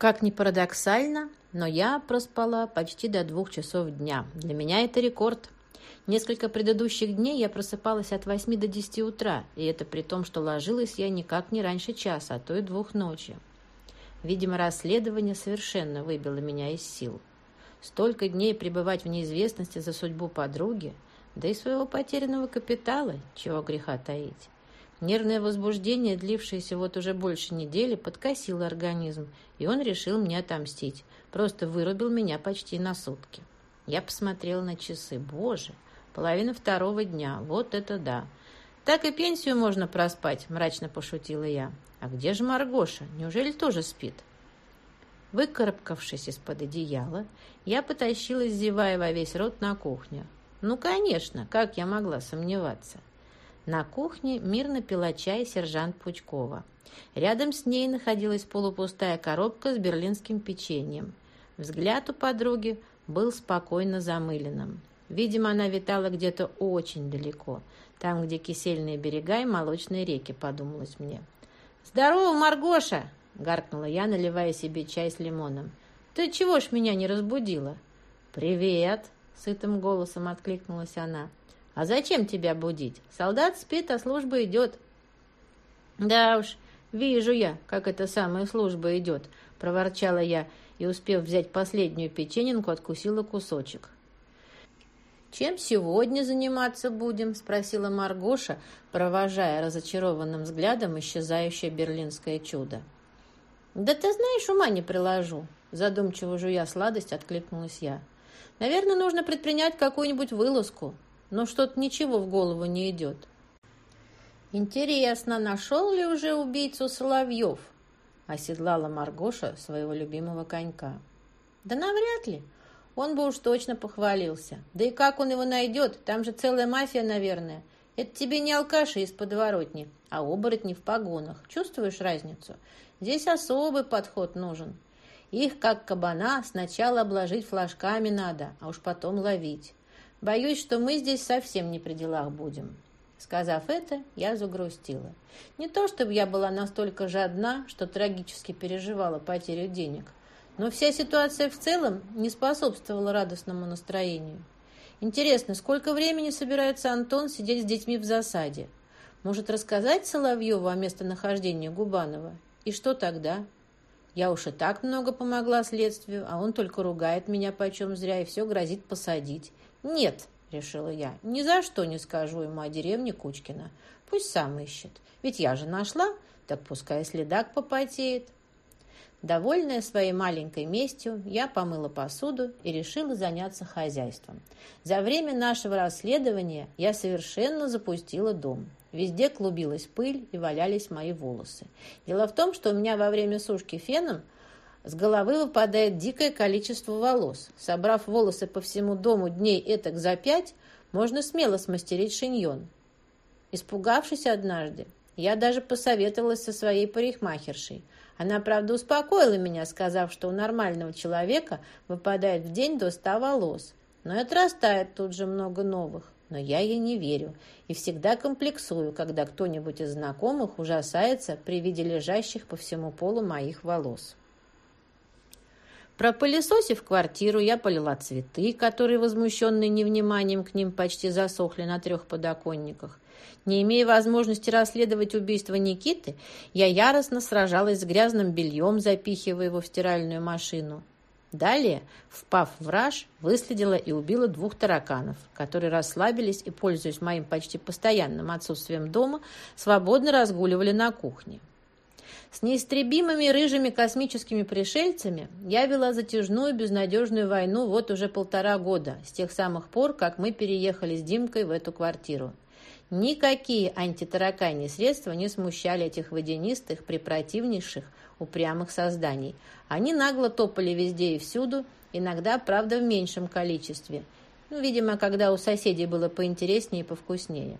Как ни парадоксально, но я проспала почти до двух часов дня. Для меня это рекорд. Несколько предыдущих дней я просыпалась от 8 до 10 утра, и это при том, что ложилась я никак не раньше часа, а то и двух ночи. Видимо, расследование совершенно выбило меня из сил. Столько дней пребывать в неизвестности за судьбу подруги, да и своего потерянного капитала, чего греха таить. Нервное возбуждение, длившееся вот уже больше недели, подкосило организм, и он решил мне отомстить. Просто вырубил меня почти на сутки. Я посмотрела на часы. Боже, половина второго дня. Вот это да. Так и пенсию можно проспать, мрачно пошутила я. А где же Маргоша? Неужели тоже спит? Выкарабкавшись из-под одеяла, я потащилась, зевая во весь рот, на кухню. Ну, конечно, как я могла сомневаться? На кухне мирно пила чай сержант Пучкова. Рядом с ней находилась полупустая коробка с берлинским печеньем. Взгляд у подруги был спокойно замыленным. Видимо, она витала где-то очень далеко, там, где кисельные берега и молочные реки, подумалось мне. «Здорово, Маргоша!» — гаркнула я, наливая себе чай с лимоном. «Ты чего ж меня не разбудила?» «Привет!» — сытым голосом откликнулась она. «А зачем тебя будить? Солдат спит, а служба идет». «Да уж, вижу я, как эта самая служба идет», — проворчала я и, успев взять последнюю печененку, откусила кусочек. «Чем сегодня заниматься будем?» – спросила Маргоша, провожая разочарованным взглядом исчезающее берлинское чудо. «Да ты знаешь, ума не приложу», – задумчиво жуя сладость, откликнулась я. «Наверное, нужно предпринять какую-нибудь вылазку, но что-то ничего в голову не идет». «Интересно, нашел ли уже убийцу Соловьев?» – оседлала Маргоша своего любимого конька. «Да навряд ли. Он бы уж точно похвалился. Да и как он его найдет? Там же целая мафия, наверное. Это тебе не алкаши из подворотни, а оборотни в погонах. Чувствуешь разницу? Здесь особый подход нужен. Их, как кабана, сначала обложить флажками надо, а уж потом ловить. Боюсь, что мы здесь совсем не при делах будем. Сказав это, я загрустила. Не то, чтобы я была настолько жадна, что трагически переживала потерю денег, но вся ситуация в целом не способствовала радостному настроению. Интересно, сколько времени собирается Антон сидеть с детьми в засаде? Может, рассказать Соловьеву о местонахождении Губанова? И что тогда? Я уж и так много помогла следствию, а он только ругает меня почем зря и все грозит посадить. Нет, решила я, ни за что не скажу ему о деревне Кучкина. Пусть сам ищет. Ведь я же нашла, так пускай следак попотеет. Довольная своей маленькой местью, я помыла посуду и решила заняться хозяйством. За время нашего расследования я совершенно запустила дом. Везде клубилась пыль и валялись мои волосы. Дело в том, что у меня во время сушки феном с головы выпадает дикое количество волос. Собрав волосы по всему дому дней этак за пять, можно смело смастерить шиньон. Испугавшись однажды, я даже посоветовалась со своей парикмахершей – она, правда, успокоила меня, сказав, что у нормального человека выпадает в день до ста волос, но и отрастает тут же много новых. Но я ей не верю и всегда комплексую, когда кто-нибудь из знакомых ужасается при виде лежащих по всему полу моих волос. Пропылесосив квартиру, я полила цветы, которые, возмущенные невниманием к ним, почти засохли на трех подоконниках. Не имея возможности расследовать убийство Никиты, я яростно сражалась с грязным бельем, запихивая его в стиральную машину. Далее, впав в раж, выследила и убила двух тараканов, которые расслабились и, пользуясь моим почти постоянным отсутствием дома, свободно разгуливали на кухне. С неистребимыми рыжими космическими пришельцами я вела затяжную безнадежную войну вот уже полтора года, с тех самых пор, как мы переехали с Димкой в эту квартиру. Никакие антитараканьи средства не смущали этих водянистых, препротивнейших, упрямых созданий. Они нагло топали везде и всюду, иногда, правда, в меньшем количестве. Ну, видимо, когда у соседей было поинтереснее и повкуснее.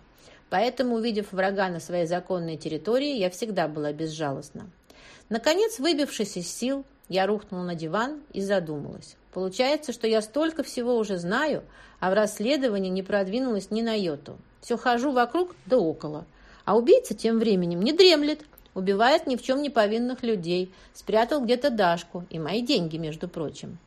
Поэтому, увидев врага на своей законной территории, я всегда была безжалостна. Наконец, выбившись из сил, я рухнула на диван и задумалась. Получается, что я столько всего уже знаю, а в расследовании не продвинулась ни на йоту. Все хожу вокруг да около. А убийца тем временем не дремлет. убивает ни в чем не повинных людей, спрятал где-то Дашку и мои деньги, между прочим.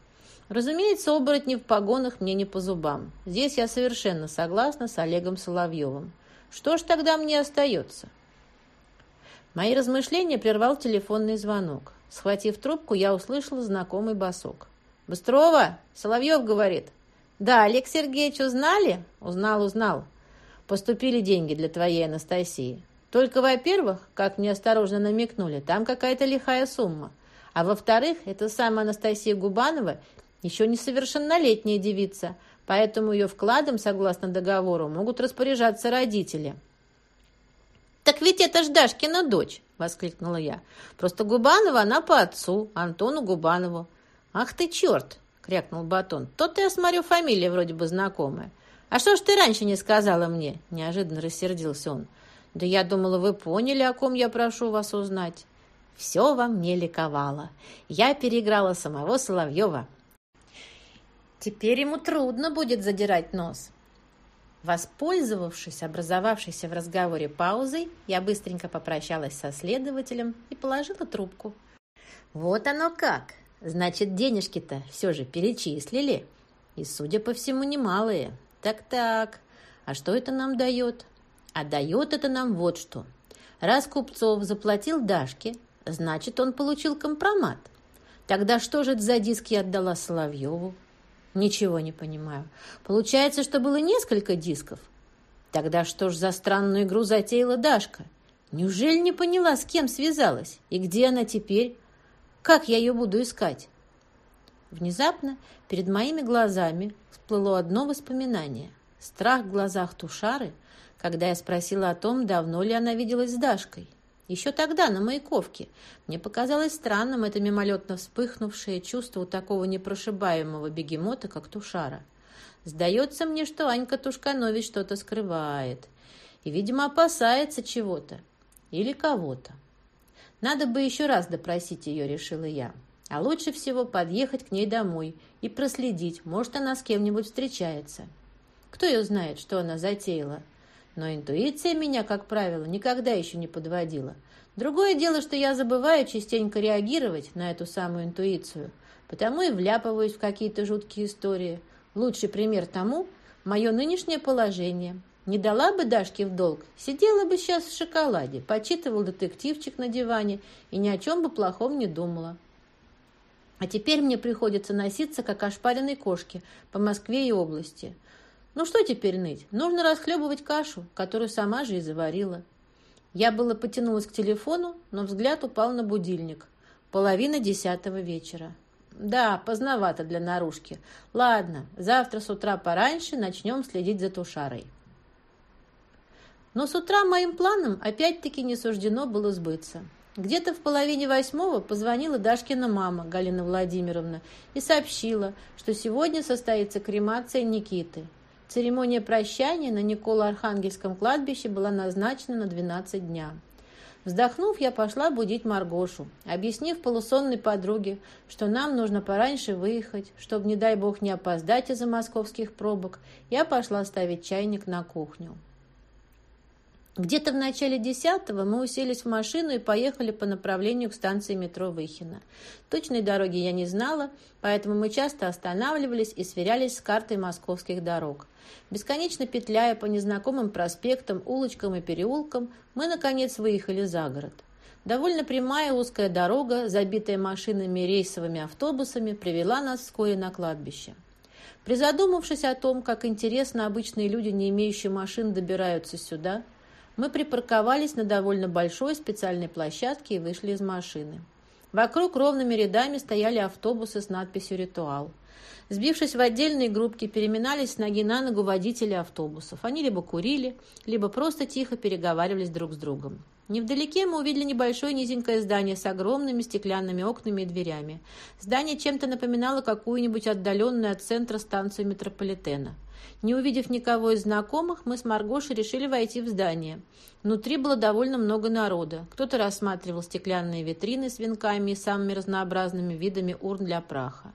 Разумеется, оборотни в погонах мне не по зубам. Здесь я совершенно согласна с Олегом Соловьевым. Что ж тогда мне остается? Мои размышления прервал телефонный звонок. Схватив трубку, я услышала знакомый басок. «Быстрова!» — Соловьев говорит. «Да, Олег Сергеевич, узнали?» «Узнал, узнал. Поступили деньги для твоей Анастасии. Только, во-первых, как мне осторожно намекнули, там какая-то лихая сумма. А во-вторых, эта самая Анастасия Губанова еще несовершеннолетняя девица, поэтому ее вкладом, согласно договору, могут распоряжаться родители». «Так ведь это ж Дашкина дочь!» — воскликнула я. «Просто Губанова она по отцу, Антону Губанову». «Ах ты черт!» — крякнул Батон. «То-то я смотрю, фамилия вроде бы знакомая». «А что ж ты раньше не сказала мне?» — неожиданно рассердился он. «Да я думала, вы поняли, о ком я прошу вас узнать». Все во мне ликовало. Я переиграла самого Соловьева. Теперь ему трудно будет задирать нос. Воспользовавшись образовавшейся в разговоре паузой, я быстренько попрощалась со следователем и положила трубку. Вот оно как! Значит, денежки-то все же перечислили. И, судя по всему, немалые. Так-так, а что это нам дает? А дает это нам вот что. Раз Купцов заплатил Дашке, значит, он получил компромат. Тогда что же за диск я отдала Соловьеву? Ничего не понимаю. Получается, что было несколько дисков? Тогда что ж за странную игру затеяла Дашка? Неужели не поняла, с кем связалась? И где она теперь? Как я ее буду искать? Внезапно перед моими глазами всплыло одно воспоминание. Страх в глазах Тушары, когда я спросила о том, давно ли она виделась с Дашкой. Еще тогда, на Маяковке, мне показалось странным это мимолетно вспыхнувшее чувство у такого непрошибаемого бегемота, как Тушара. Сдается мне, что Анька Тушканович что-то скрывает. И, видимо, опасается чего-то или кого-то. Надо бы еще раз допросить ее, решила я. А лучше всего подъехать к ней домой и проследить, может, она с кем-нибудь встречается. Кто ее знает, что она затеяла? Но интуиция меня, как правило, никогда еще не подводила. Другое дело, что я забываю частенько реагировать на эту самую интуицию, потому и вляпываюсь в какие-то жуткие истории. Лучший пример тому – мое нынешнее положение. Не дала бы Дашке в долг, сидела бы сейчас в шоколаде, почитывал детективчик на диване и ни о чем бы плохом не думала. А теперь мне приходится носиться, как ошпаренной кошке, по Москве и области. Ну что теперь ныть? Нужно расхлебывать кашу, которую сама же и заварила. Я было потянулась к телефону, но взгляд упал на будильник. Половина десятого вечера. Да, поздновато для наружки. Ладно, завтра с утра пораньше начнем следить за тушарой. Но с утра моим планам опять-таки не суждено было сбыться. Где-то в половине восьмого позвонила Дашкина мама, Галина Владимировна, и сообщила, что сегодня состоится кремация Никиты. Церемония прощания на Николо-Архангельском кладбище была назначена на 12 дня. Вздохнув, я пошла будить Маргошу, объяснив полусонной подруге, что нам нужно пораньше выехать, чтобы, не дай бог, не опоздать из-за московских пробок, я пошла ставить чайник на кухню. Где-то в начале десятого мы уселись в машину и поехали по направлению к станции метро Выхино. Точной дороги я не знала, поэтому мы часто останавливались и сверялись с картой московских дорог. Бесконечно петляя по незнакомым проспектам, улочкам и переулкам, мы, наконец, выехали за город. Довольно прямая узкая дорога, забитая машинами и рейсовыми автобусами, привела нас вскоре на кладбище. Призадумавшись о том, как интересно обычные люди, не имеющие машин, добираются сюда – мы припарковались на довольно большой специальной площадке и вышли из машины. Вокруг ровными рядами стояли автобусы с надписью «Ритуал». Сбившись в отдельные группки, переминались с ноги на ногу водители автобусов. Они либо курили, либо просто тихо переговаривались друг с другом. Невдалеке мы увидели небольшое низенькое здание с огромными стеклянными окнами и дверями. Здание чем-то напоминало какую-нибудь отдаленную от центра станцию метрополитена. Не увидев никого из знакомых, мы с Маргошей решили войти в здание. Внутри было довольно много народа. Кто-то рассматривал стеклянные витрины с венками и самыми разнообразными видами урн для праха.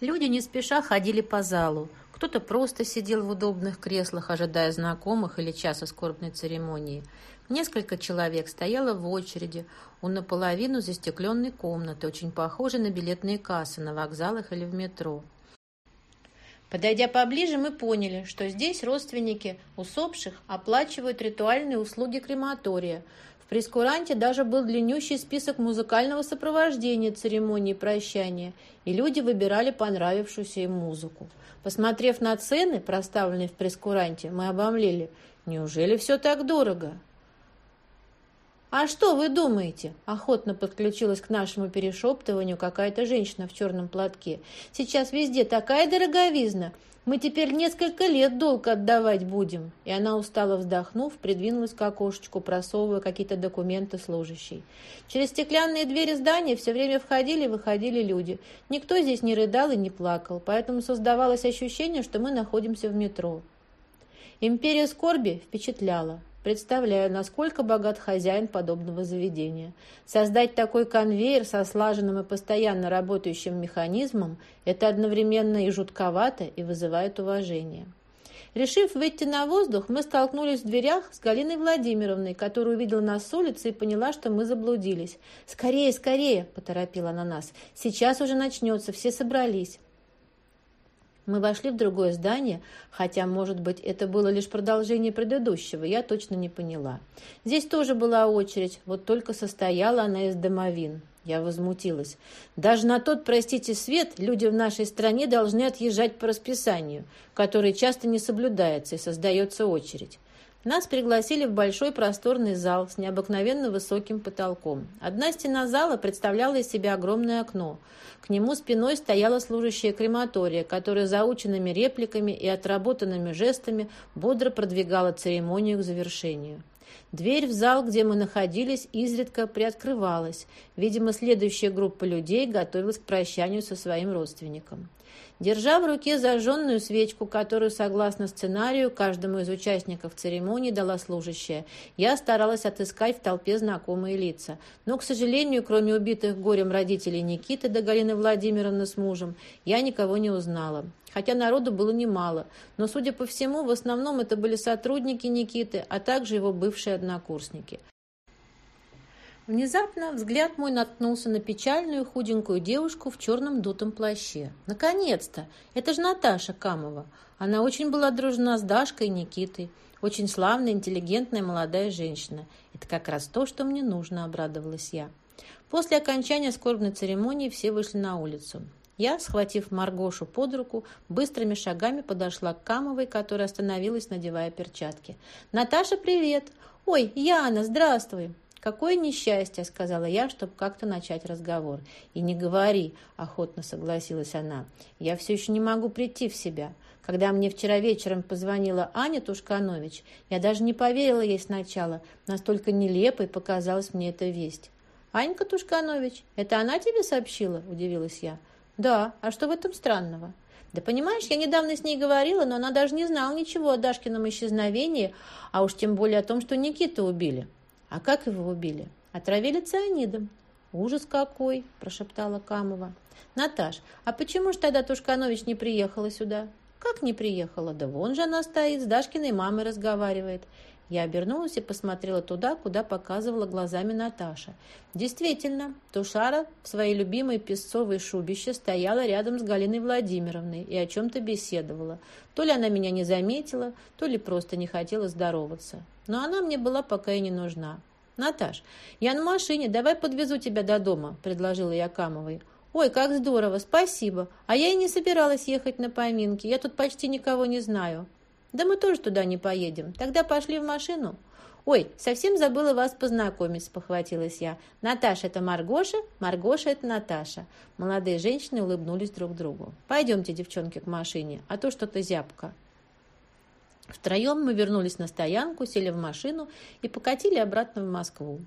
Люди не спеша ходили по залу. Кто-то просто сидел в удобных креслах, ожидая знакомых или часа скорбной церемонии. Несколько человек стояло в очереди у наполовину застекленной комнаты, очень похожей на билетные кассы на вокзалах или в метро. Подойдя поближе, мы поняли, что здесь родственники усопших оплачивают ритуальные услуги крематория. В прескуранте даже был длиннющий список музыкального сопровождения церемонии прощания, и люди выбирали понравившуюся им музыку. Посмотрев на цены, проставленные в прескуранте, мы обомлели. Неужели все так дорого? «А что вы думаете?» – охотно подключилась к нашему перешептыванию какая-то женщина в черном платке. «Сейчас везде такая дороговизна. Мы теперь несколько лет долг отдавать будем». И она, устало вздохнув, придвинулась к окошечку, просовывая какие-то документы служащей. Через стеклянные двери здания все время входили и выходили люди. Никто здесь не рыдал и не плакал, поэтому создавалось ощущение, что мы находимся в метро. Империя скорби впечатляла. Представляю, насколько богат хозяин подобного заведения. Создать такой конвейер со слаженным и постоянно работающим механизмом – это одновременно и жутковато, и вызывает уважение. Решив выйти на воздух, мы столкнулись в дверях с Галиной Владимировной, которая увидела нас с улицы и поняла, что мы заблудились. «Скорее, скорее!» – поторопила она нас. «Сейчас уже начнется, все собрались». Мы вошли в другое здание, хотя, может быть, это было лишь продолжение предыдущего, я точно не поняла. Здесь тоже была очередь, вот только состояла она из домовин. Я возмутилась. Даже на тот, простите, свет люди в нашей стране должны отъезжать по расписанию, которое часто не соблюдается и создается очередь. Нас пригласили в большой просторный зал с необыкновенно высоким потолком. Одна стена зала представляла из себя огромное окно. К нему спиной стояла служащая крематория, которая заученными репликами и отработанными жестами бодро продвигала церемонию к завершению. Дверь в зал, где мы находились, изредка приоткрывалась. Видимо, следующая группа людей готовилась к прощанию со своим родственником. Держа в руке зажженную свечку, которую, согласно сценарию, каждому из участников церемонии дала служащая, я старалась отыскать в толпе знакомые лица. Но, к сожалению, кроме убитых горем родителей Никиты до Галины Владимировны с мужем, я никого не узнала. Хотя народу было немало, но, судя по всему, в основном это были сотрудники Никиты, а также его бывшие однокурсники. Внезапно взгляд мой наткнулся на печальную худенькую девушку в черном дутом плаще. Наконец-то! Это же Наташа Камова. Она очень была дружна с Дашкой и Никитой. Очень славная, интеллигентная молодая женщина. Это как раз то, что мне нужно, обрадовалась я. После окончания скорбной церемонии все вышли на улицу. Я, схватив Маргошу под руку, быстрыми шагами подошла к Камовой, которая остановилась, надевая перчатки. «Наташа, привет! Ой, Яна, здравствуй!» «Какое несчастье!» — сказала я, чтобы как-то начать разговор. «И не говори!» — охотно согласилась она. «Я все еще не могу прийти в себя. Когда мне вчера вечером позвонила Аня Тушканович, я даже не поверила ей сначала. Настолько нелепой показалась мне эта весть». «Анька Тушканович, это она тебе сообщила?» – удивилась я. «Да, а что в этом странного?» «Да понимаешь, я недавно с ней говорила, но она даже не знала ничего о Дашкином исчезновении, а уж тем более о том, что Никиту убили». А как его убили? Отравили цианидом. Ужас какой, прошептала Камова. Наташ, а почему ж тогда Тушканович не приехала сюда? Как не приехала? Да вон же она стоит, с Дашкиной мамой разговаривает. Я обернулась и посмотрела туда, куда показывала глазами Наташа. Действительно, Тушара в своей любимой песцовой шубище стояла рядом с Галиной Владимировной и о чем-то беседовала. То ли она меня не заметила, то ли просто не хотела здороваться но она мне была пока и не нужна. «Наташ, я на машине, давай подвезу тебя до дома», – предложила я Камовой. «Ой, как здорово, спасибо. А я и не собиралась ехать на поминки, я тут почти никого не знаю». «Да мы тоже туда не поедем. Тогда пошли в машину». «Ой, совсем забыла вас познакомить», – похватилась я. «Наташа – это Маргоша, Маргоша – это Наташа». Молодые женщины улыбнулись друг другу. «Пойдемте, девчонки, к машине, а то что-то зябко». Втроем мы вернулись на стоянку, сели в машину и покатили обратно в Москву.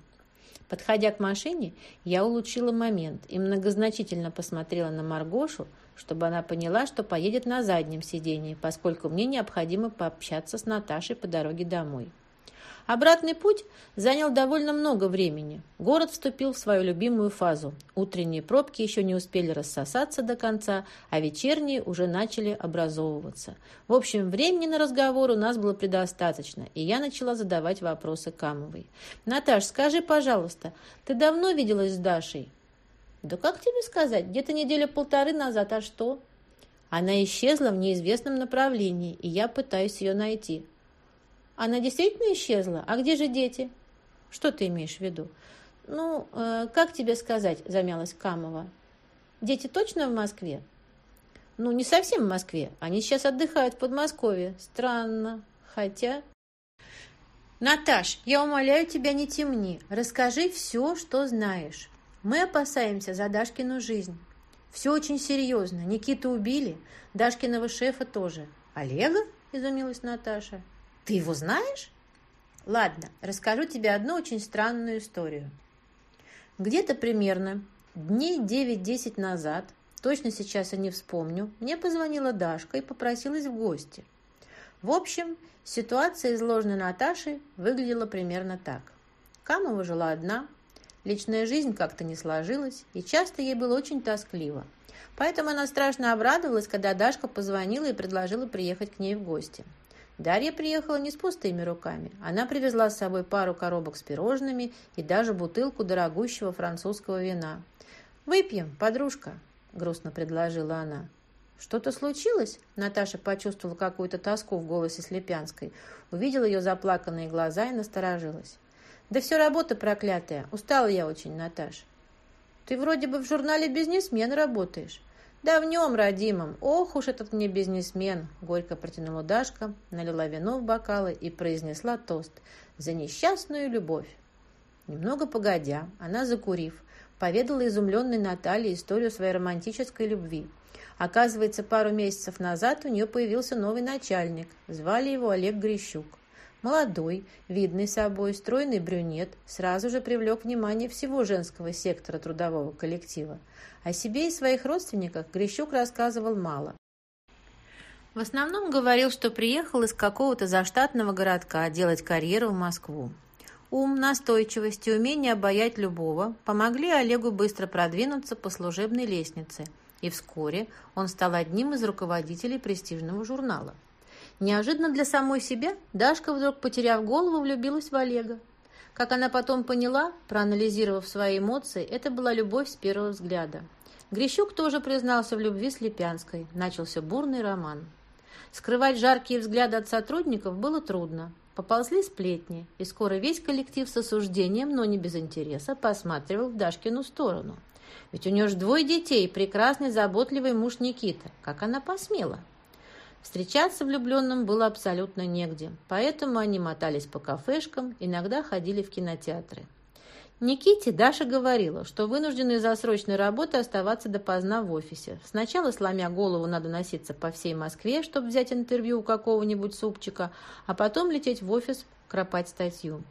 Подходя к машине, я улучшила момент и многозначительно посмотрела на Маргошу, чтобы она поняла, что поедет на заднем сидении, поскольку мне необходимо пообщаться с Наташей по дороге домой. Обратный путь занял довольно много времени. Город вступил в свою любимую фазу. Утренние пробки еще не успели рассосаться до конца, а вечерние уже начали образовываться. В общем, времени на разговор у нас было предостаточно, и я начала задавать вопросы Камовой. «Наташ, скажи, пожалуйста, ты давно виделась с Дашей?» «Да как тебе сказать? Где-то неделя полторы назад, а что?» «Она исчезла в неизвестном направлении, и я пытаюсь ее найти». Она действительно исчезла? А где же дети? Что ты имеешь в виду? Ну, э, как тебе сказать, замялась Камова. Дети точно в Москве? Ну, не совсем в Москве. Они сейчас отдыхают в Подмосковье. Странно. Хотя... Наташ, я умоляю тебя, не темни. Расскажи все, что знаешь. Мы опасаемся за Дашкину жизнь. Все очень серьезно. Никиту убили. Дашкиного шефа тоже. Олега? Изумилась Наташа. Ты его знаешь? Ладно, расскажу тебе одну очень странную историю. Где-то примерно дней 9-10 назад, точно сейчас я не вспомню, мне позвонила Дашка и попросилась в гости. В общем, ситуация, изложенная Наташей, выглядела примерно так. Камова жила одна, личная жизнь как-то не сложилась, и часто ей было очень тоскливо. Поэтому она страшно обрадовалась, когда Дашка позвонила и предложила приехать к ней в гости. Дарья приехала не с пустыми руками. Она привезла с собой пару коробок с пирожными и даже бутылку дорогущего французского вина. «Выпьем, подружка», – грустно предложила она. «Что-то случилось?» Наташа почувствовала какую-то тоску в голосе Слепянской, увидела ее заплаканные глаза и насторожилась. «Да все работа проклятая. Устала я очень, Наташ». «Ты вроде бы в журнале «Бизнесмен» работаешь. «Да в нем, родимом! Ох уж этот мне бизнесмен!» Горько протянула Дашка, налила вино в бокалы и произнесла тост «За несчастную любовь!» Немного погодя, она, закурив, поведала изумленной Наталье историю своей романтической любви. Оказывается, пару месяцев назад у нее появился новый начальник. Звали его Олег Грищук. Молодой, видный собой, стройный брюнет сразу же привлек внимание всего женского сектора трудового коллектива. О себе и своих родственниках Грищук рассказывал мало. В основном говорил, что приехал из какого-то заштатного городка делать карьеру в Москву. Ум, настойчивость и умение обаять любого помогли Олегу быстро продвинуться по служебной лестнице, и вскоре он стал одним из руководителей престижного журнала. Неожиданно для самой себя Дашка, вдруг потеряв голову, влюбилась в Олега. Как она потом поняла, проанализировав свои эмоции, это была любовь с первого взгляда. Грищук тоже признался в любви с Липянской. Начался бурный роман. Скрывать жаркие взгляды от сотрудников было трудно. Поползли сплетни, и скоро весь коллектив с осуждением, но не без интереса, посматривал в Дашкину сторону. Ведь у нее же двое детей, прекрасный, заботливый муж Никита. Как она посмела? Встречаться влюбленным было абсолютно негде, поэтому они мотались по кафешкам, иногда ходили в кинотеатры. Никите Даша говорила, что вынуждены из-за срочной работы оставаться допоздна в офисе. Сначала, сломя голову, надо носиться по всей Москве, чтобы взять интервью у какого-нибудь супчика, а потом лететь в офис кропать статью.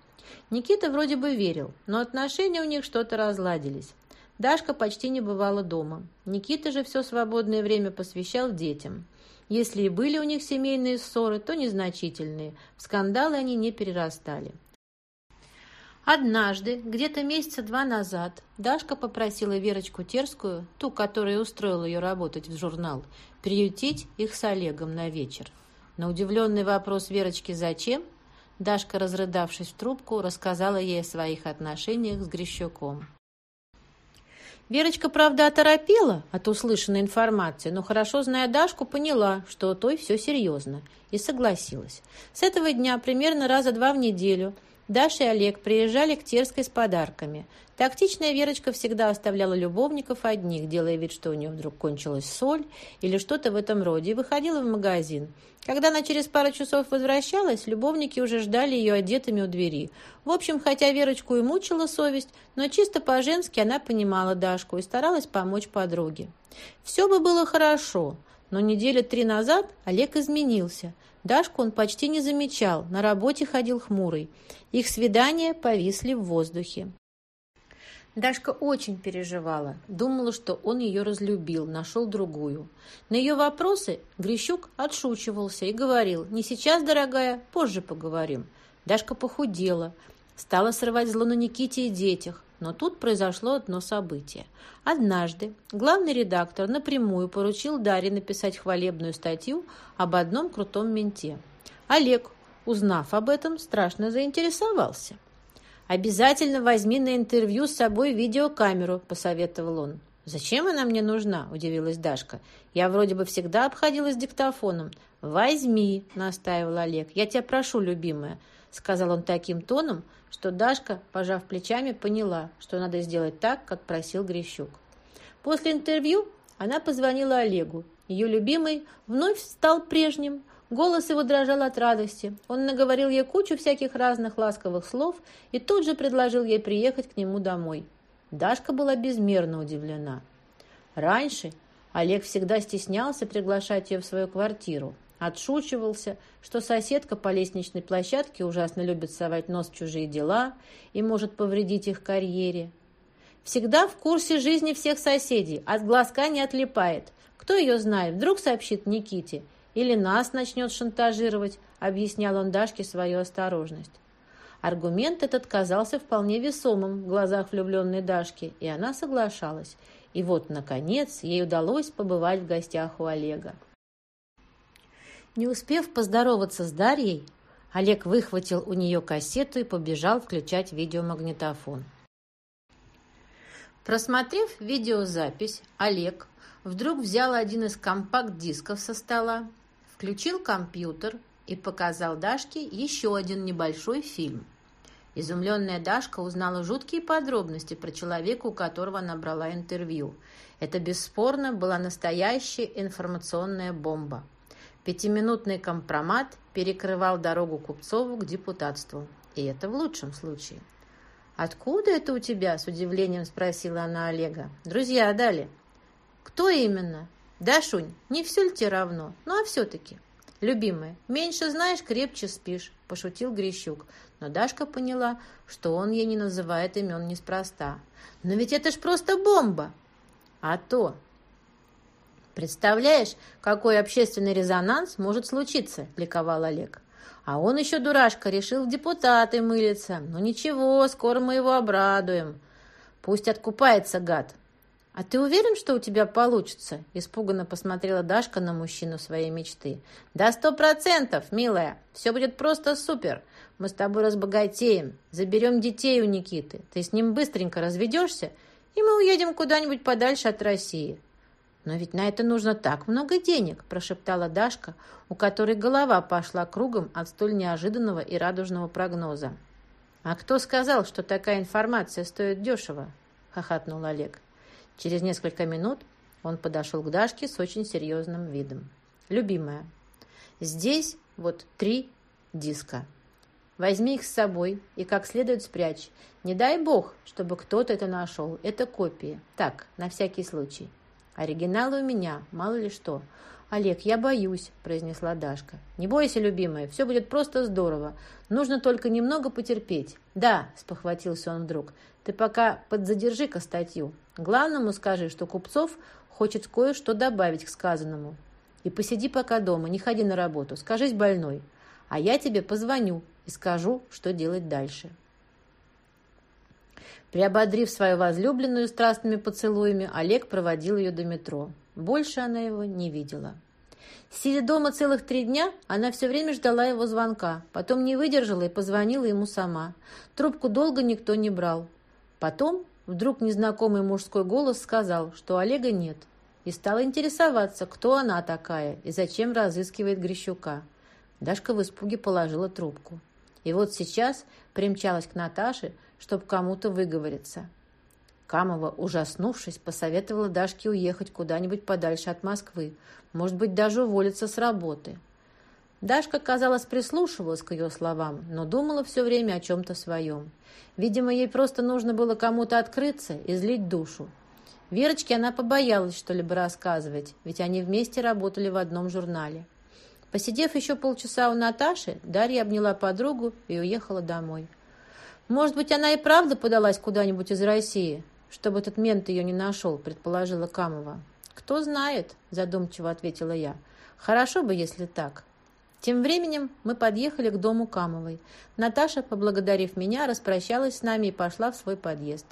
Никита вроде бы верил, но отношения у них что-то разладились. Дашка почти не бывала дома. Никита же все свободное время посвящал детям. Если и были у них семейные ссоры, то незначительные. В скандалы они не перерастали. Однажды, где-то месяца два назад, Дашка попросила Верочку Терскую, ту, которая устроила ее работать в журнал, приютить их с Олегом на вечер. На удивленный вопрос Верочки «Зачем?», Дашка, разрыдавшись в трубку, рассказала ей о своих отношениях с Грищуком. Верочка, правда, оторопела от услышанной информации, но хорошо зная Дашку, поняла, что у той все серьезно, и согласилась. С этого дня примерно раза два в неделю Даша и Олег приезжали к Терской с подарками. Тактичная Верочка всегда оставляла любовников одних, делая вид, что у нее вдруг кончилась соль или что-то в этом роде, и выходила в магазин. Когда она через пару часов возвращалась, любовники уже ждали ее одетыми у двери. В общем, хотя Верочку и мучила совесть, но чисто по-женски она понимала Дашку и старалась помочь подруге. Все бы было хорошо, но недели три назад Олег изменился – Дашку он почти не замечал, на работе ходил хмурый. Их свидания повисли в воздухе. Дашка очень переживала, думала, что он ее разлюбил, нашел другую. На ее вопросы Грищук отшучивался и говорил, «Не сейчас, дорогая, позже поговорим». Дашка похудела, стала срывать зло на Никите и детях. Но тут произошло одно событие. Однажды главный редактор напрямую поручил Дарье написать хвалебную статью об одном крутом менте. Олег, узнав об этом, страшно заинтересовался. «Обязательно возьми на интервью с собой видеокамеру», – посоветовал он. «Зачем она мне нужна?» – удивилась Дашка. «Я вроде бы всегда обходилась диктофоном». «Возьми», – настаивал Олег. «Я тебя прошу, любимая», – сказал он таким тоном, что Дашка, пожав плечами, поняла, что надо сделать так, как просил Грищук. После интервью она позвонила Олегу. Ее любимый вновь стал прежним – Голос его дрожал от радости. Он наговорил ей кучу всяких разных ласковых слов и тут же предложил ей приехать к нему домой. Дашка была безмерно удивлена. Раньше Олег всегда стеснялся приглашать ее в свою квартиру. Отшучивался, что соседка по лестничной площадке ужасно любит совать нос в чужие дела и может повредить их карьере. Всегда в курсе жизни всех соседей, от глазка не отлипает. Кто ее знает, вдруг сообщит Никите – или нас начнет шантажировать, объяснял он Дашке свою осторожность. Аргумент этот казался вполне весомым в глазах влюбленной Дашки, и она соглашалась. И вот, наконец, ей удалось побывать в гостях у Олега. Не успев поздороваться с Дарьей, Олег выхватил у нее кассету и побежал включать видеомагнитофон. Просмотрев видеозапись, Олег вдруг взял один из компакт-дисков со стола включил компьютер и показал Дашке еще один небольшой фильм. Изумленная Дашка узнала жуткие подробности про человека, у которого она брала интервью. Это бесспорно была настоящая информационная бомба. Пятиминутный компромат перекрывал дорогу Купцову к депутатству. И это в лучшем случае. «Откуда это у тебя?» – с удивлением спросила она Олега. «Друзья дали». «Кто именно?» Да, Шунь, не все ли тебе равно? Ну, а все-таки. Любимая, меньше знаешь, крепче спишь, пошутил Грищук. Но Дашка поняла, что он ей не называет имен неспроста. Но ведь это ж просто бомба. А то. Представляешь, какой общественный резонанс может случиться, ликовал Олег. А он еще, дурашка, решил в депутаты мылиться. Ну ничего, скоро мы его обрадуем. Пусть откупается гад. «А ты уверен, что у тебя получится?» Испуганно посмотрела Дашка на мужчину своей мечты. «Да сто процентов, милая! Все будет просто супер! Мы с тобой разбогатеем, заберем детей у Никиты. Ты с ним быстренько разведешься, и мы уедем куда-нибудь подальше от России». «Но ведь на это нужно так много денег», – прошептала Дашка, у которой голова пошла кругом от столь неожиданного и радужного прогноза. «А кто сказал, что такая информация стоит дешево?» – хохотнул Олег. Через несколько минут он подошел к Дашке с очень серьезным видом. «Любимая, здесь вот три диска. Возьми их с собой и как следует спрячь. Не дай бог, чтобы кто-то это нашел. Это копии. Так, на всякий случай. Оригиналы у меня, мало ли что. «Олег, я боюсь», – произнесла Дашка. «Не бойся, любимая, все будет просто здорово. Нужно только немного потерпеть». «Да», – спохватился он вдруг, – «ты пока подзадержи-ка статью. Главному скажи, что Купцов хочет кое-что добавить к сказанному. И посиди пока дома, не ходи на работу, скажись больной. А я тебе позвоню и скажу, что делать дальше». Приободрив свою возлюбленную страстными поцелуями, Олег проводил ее до метро. Больше она его не видела. Сидя дома целых три дня, она все время ждала его звонка. Потом не выдержала и позвонила ему сама. Трубку долго никто не брал. Потом вдруг незнакомый мужской голос сказал, что Олега нет. И стала интересоваться, кто она такая и зачем разыскивает Грищука. Дашка в испуге положила трубку. И вот сейчас примчалась к Наташе, чтобы кому-то выговориться. Камова, ужаснувшись, посоветовала Дашке уехать куда-нибудь подальше от Москвы, может быть, даже уволиться с работы. Дашка, казалось, прислушивалась к ее словам, но думала все время о чем-то своем. Видимо, ей просто нужно было кому-то открыться и злить душу. Верочке она побоялась что-либо рассказывать, ведь они вместе работали в одном журнале. Посидев еще полчаса у Наташи, Дарья обняла подругу и уехала домой. «Может быть, она и правда подалась куда-нибудь из России?» чтобы этот мент ее не нашел», — предположила Камова. «Кто знает», — задумчиво ответила я. «Хорошо бы, если так». Тем временем мы подъехали к дому Камовой. Наташа, поблагодарив меня, распрощалась с нами и пошла в свой подъезд.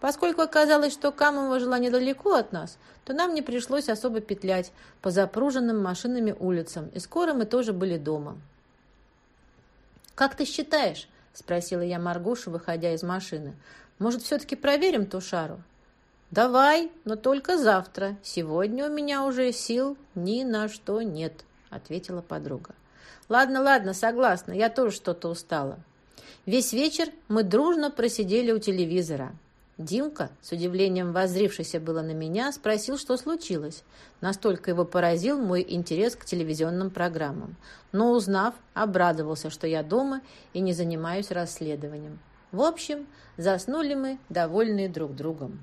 Поскольку оказалось, что Камова жила недалеко от нас, то нам не пришлось особо петлять по запруженным машинами улицам, и скоро мы тоже были дома. «Как ты считаешь?» – спросила я Маргошу, выходя из машины. «Может, все-таки проверим ту шару?» «Давай, но только завтра. Сегодня у меня уже сил ни на что нет», – ответила подруга. «Ладно, ладно, согласна, я тоже что-то устала». Весь вечер мы дружно просидели у телевизора. Димка, с удивлением воззрившийся было на меня, спросил, что случилось. Настолько его поразил мой интерес к телевизионным программам. Но, узнав, обрадовался, что я дома и не занимаюсь расследованием. В общем, заснули мы, довольные друг другом.